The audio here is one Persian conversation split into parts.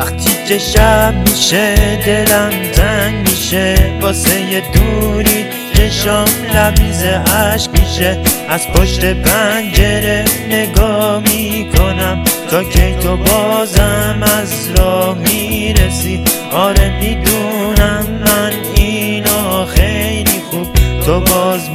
وقتی که شب میشه دلم تنگ میشه واسه یه دوری چشام لبریز عشق میشه. از پشت پنجره نگاه می‌کنم تا کی تو بازم از راه می‌رسی. آره می‌دونم من اینا خیلی خوب. تو باز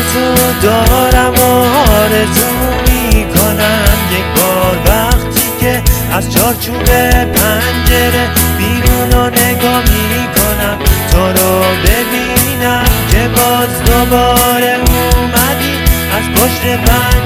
آرزو دارم و آرزو می‌کنم یک بار وقتی که از چارچوب پنجره بیرون رو نگاه می‌کنم. تو رو ببینم که باز دوباره اومدی. از پشت پنجره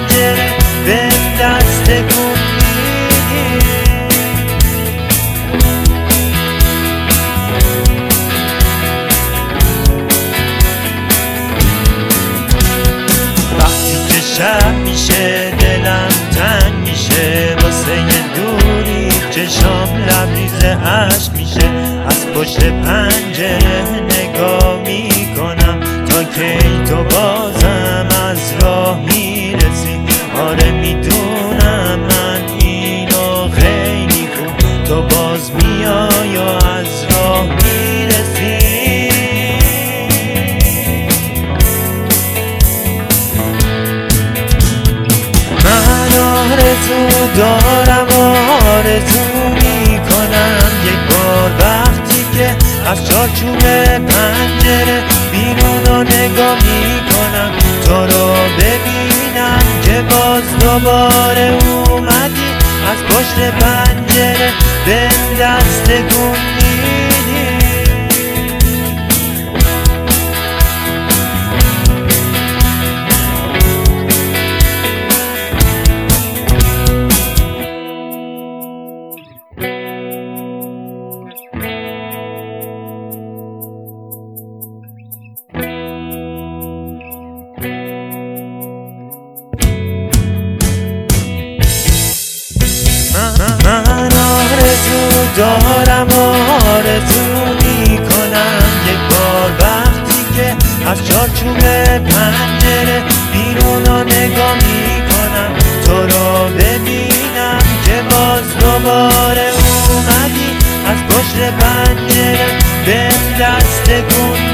شب میشه دلم تنگ میشه. واسه یه دوری چشام لبریز عشق میشه. از پشت پنجره نگاه می‌کنم. تا کی تو بازم از راه می‌رسی. آره می‌دونم من اینو خیلی خوب. تو باز میای و از راه می‌رسی دارم آرزو می‌کنم یک بار وقتی که از چارچوب پنجره بیرون رو نگاه می‌کنم تو رو ببینم که باز دوباره اومدی. از پشت پنجره به دست دارم آرزو می‌کنم یک بار وقتی که از چارچوب پنجره بیرون رو نگاه می‌کنم تو رو ببینم که باز دوباره اومدی. از پشت پنجره به دست کن